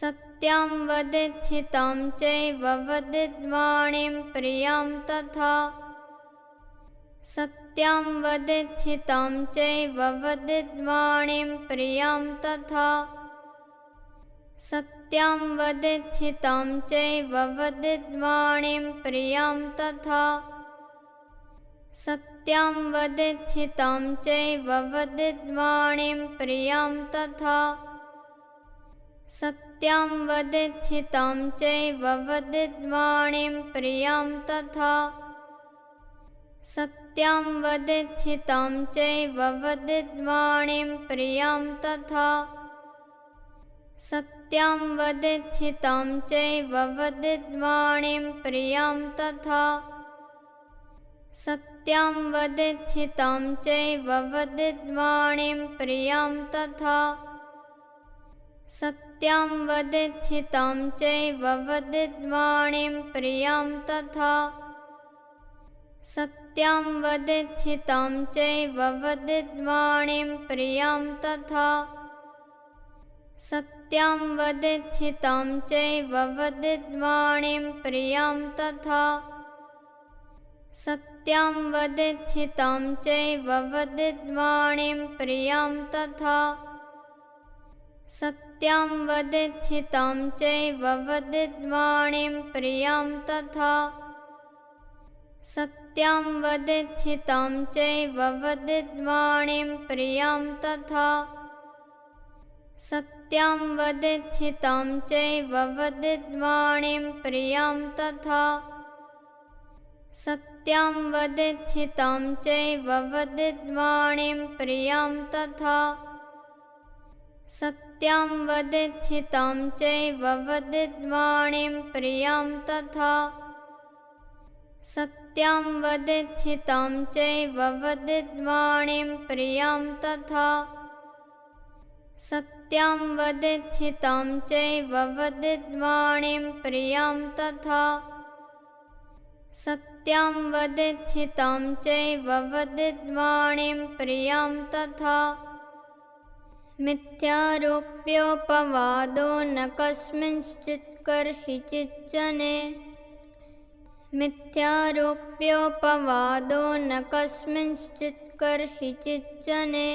सत्यां वदित्हितां चैव वदिद्वाणीं प्रियां तथा। सत्यां वदित्हितां चैव वदिद्वाणीं प्रियां तथा। सत्यां वदित्हितां चैव वदिद्वाणीं प्रियां तथा। सत्यां वदित्हितां चैव वदिद्वाणीं प्रियां तथा सत्यां वदित्हितां चैव वदिद्वाणीं प्रियां तथा। सत्यां वदित्हितां चैव वदिद्वाणीं प्रियां तथा। सत्यां वदित्हितां चैव वदिद्वाणीं प्रियां तथा। सत्यां वदित्हितां चैव वदिद्वाणीं प्रियां तथा सत्यां वदित्हितां चैव वदिद्वाणीं प्रियां तथा। सत्यां वदित्हितां चैव वदिद्वाणीं प्रियां तथा। सत्यां वदित्हितां चैव वदिद्वाणीं प्रियां तथा। सत्यां वदित्हितां चैव वदिद्वाणीं प्रियां तथा। सत्यां वदित्हितां चैव वदिद्वाणीं प्रियां तथा। सत्यां वदित्हितां चैव वदिद्वाणीं प्रियां तथा। सत्यां वदित्हितां चैव वदिद्वाणीं प्रियां तथा। सत्यां वदित्हितां चैव वदिद्वाणीं प्रियां तथा सत्यां वदिद्वाणीं प्रियां तथा। सत्यां वदिद्वाणीं प्रियां तथा। वदिद्वाणीं प्रियां तथा। सत्यां वदित्हितां चैव वदिद्वाणीं प्रियां तथा मिथ्यारोप्योपवादो न कस्मिंश्चित्कर्हिचिज्जने मिथ्यारोप्योपवादो न कस्मिंश्चित्कर्हिचिज्जने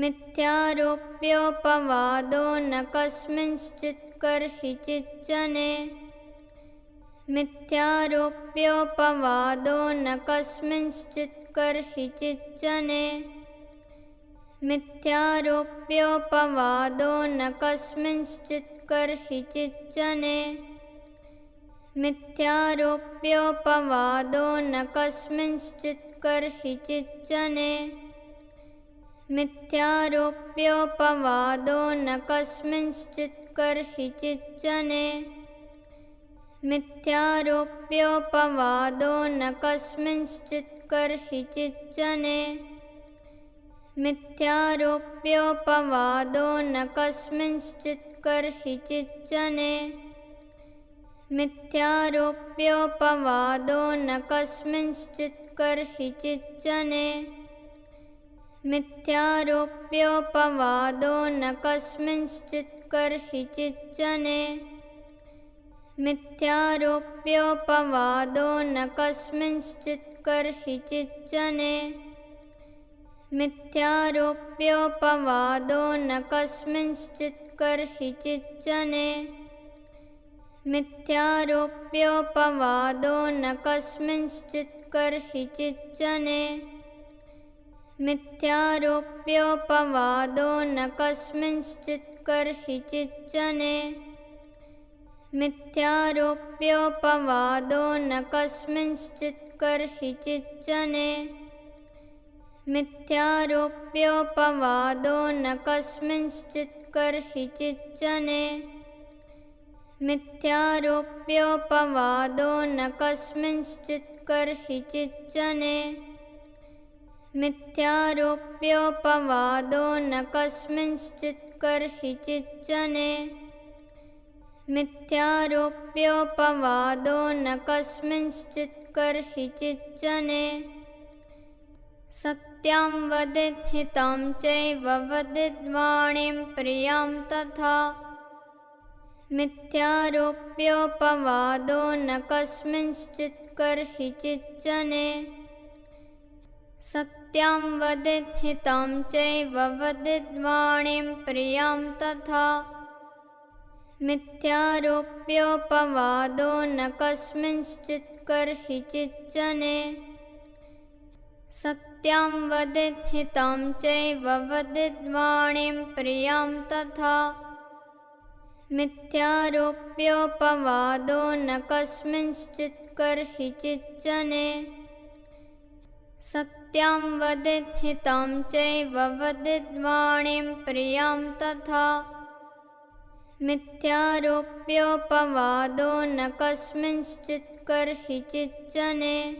मिथ्यारोप्योपवादो न कस्मिंश्चित्कर्हिचिज्जने मिथ्यारोप्योपवादो न कस्मिंश्चित्कर्हिचिज्जने मिथ्यारोप्योपवादो न कस्मिंश्चित्कर्हिचिज्जने मिथ्यारोप्योपवादो न कस्मिंश्चित्कर्हिचिज्जने मिथ्यारोप्योपवादो न कस्मिंश्चित्कर्हिचिज्जने मिथ्यारोप्योपवादो न कस्मिंश्चित्कर्हिचिज्जने मिथ्यारोप्योपवादो न कस्मिंश्चित्कर्हिचिज्जने मिथ्यारोप्योपवादो न कस्मिंश्चित्कर्हिचिज्जने मिथ्यारोप्योपवादो न कस्मिंश्चित्कर्हिचिज्जने मिथ्यारोप्योपवादो न कस्मिंश्चित्कर्हिचिज्जने मिथ्यारोप्योपवादो न कस्मिंश्चित् तथा मिथ्यारोप्योपवादो न कस्मिंश्चित् तथा मिथ्यारोप्योपवादो न कस्मिंश्चित् तथा मिथ्यारोप्योपवादो न कस्मिंश्चित् कर्हिचिज्जने मिथ्यारोप्योपवादो न कस्मिंश्चित् कर्हिचिज्जने सत्यां वदिद्धितां चैव वदिद्वाणीं प्रियां तथा मिथ्यारोप्योपवादो न कस्मिंश्चित् कर्हिचिज्जने सत्यां वदिद्धितां चैव वदिद्वाणीं प्रियां तथा मिथ्यारोप्योपवादो न कस्मिंश्चित् कर्हिचिज्जने सत्यां वदिद्धितां चैव वदिद्वाणीं प्रियां तथा मिथ्यारोप्योपवादो न कस्मिंश्चित् कर्हिचिज्जने सत्यां वदिद्धितां चैव वदिद्वाणीं प्रियां तथा। मिथ्यारोप्योपवादो न कस्मिंश्चित् कर्हिचिज्जने सत्यां वदिद्धितां चैव वदिद्वाणीं प्रियां तथा। मिथ्यारोप्योपवादो न कस्मिंश्चित् कर्हिचिज्जने सत्यां वदिद्धितां चैव वदिद्वाणीं प्रियां तथा। मिथ्यारोप्योपवादो न कस्मिंश्चित् कर्हिचिज्जने सत्यां वदिद्धितां चैव वदिद्वाणीं प्रियां तथा। मिथ्यारोप्योपवादो न कस्मिंश्चित् कर्हिचिज्जने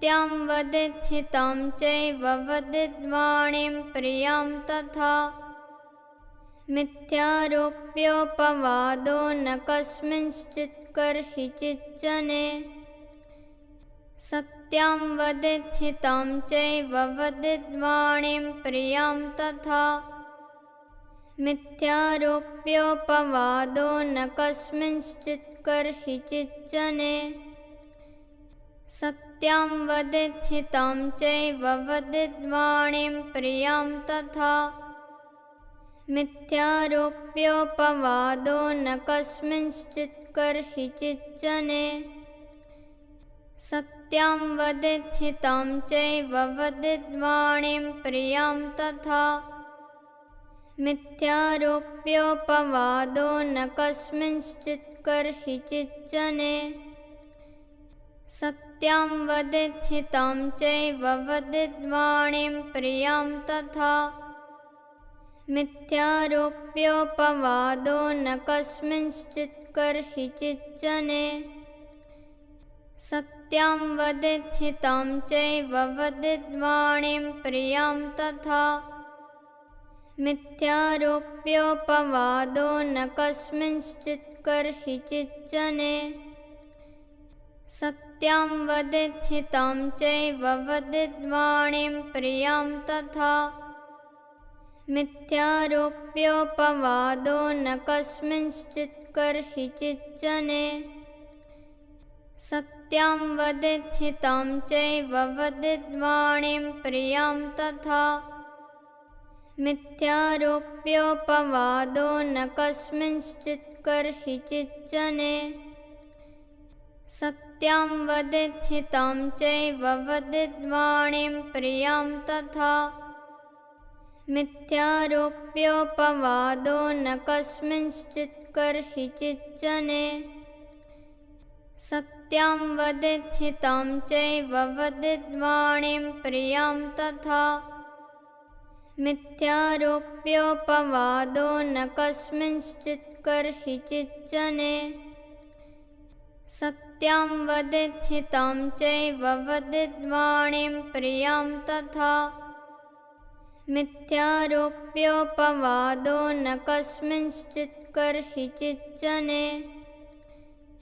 सत्यां वदिद्धितां चैव वदिद्वाणीं प्रियां तथा। मिथ्यारोप्योपवादो न कस्मिंश्चित् कर्हिचिज्जने सत्यां वदिद्धितां चैव वदिद्वाणीं प्रियां तथा। मिथ्यारोप्योपवादो न कस्मिंश्चित् कर्हिचिज्जने सत्यां वदिद्धितां चैव वदिद्वाणीं प्रियां तथा। मिथ्यारोप्योपवादो न कस्मिंश्चित् कर्हिचिज्जने सत्यां वदिद्धितां चैव वदिद्वाणीं प्रियां तथा। मिथ्यारोप्योपवादो न कस्मिंश्चित् कर्हिचिज्जने सत्यां वदिद्धितां चैव वदिद्वाणीं प्रियां तथा। मिथ्यारोप्योपवादो न कस्मिंश्चित् कर्हिचिज्जने सत्यां वदिद्धितां चैव वदिद्वाणीं प्रियां तथा। मिथ्यारोप्योपवादो न कस्मिंश्चित् कर्हिचिज्जने सत्यां वदिद्धितां चैव वदिद्वाणीं प्रियां तथा। मिथ्यारोप्योपवादो न कस्मिंश्चित् कर्हिचिज्जने सत्यां वदिद्धितां चैव वदिद्वाणीं प्रियां तथा। मिथ्यारोप्योपवादो न कस्मिंश्चित् कर्हिचिज्जने सत्यां चैव वदिद्वाणीं प्रियां तथा। सत्यां वदिद्धितां चैव वदिद्वाणीं प्रियां तथा। मिथ्यारोप्योपवादो न कस्मिंश्चित् कर्हिचिज्जने सत्यां वदिद्धितां चैव वदिद्वाणीं प्रियां तथा। मिथ्यारोप्योपवादो न कस्मिंश्चित् कर्हिचिज्जने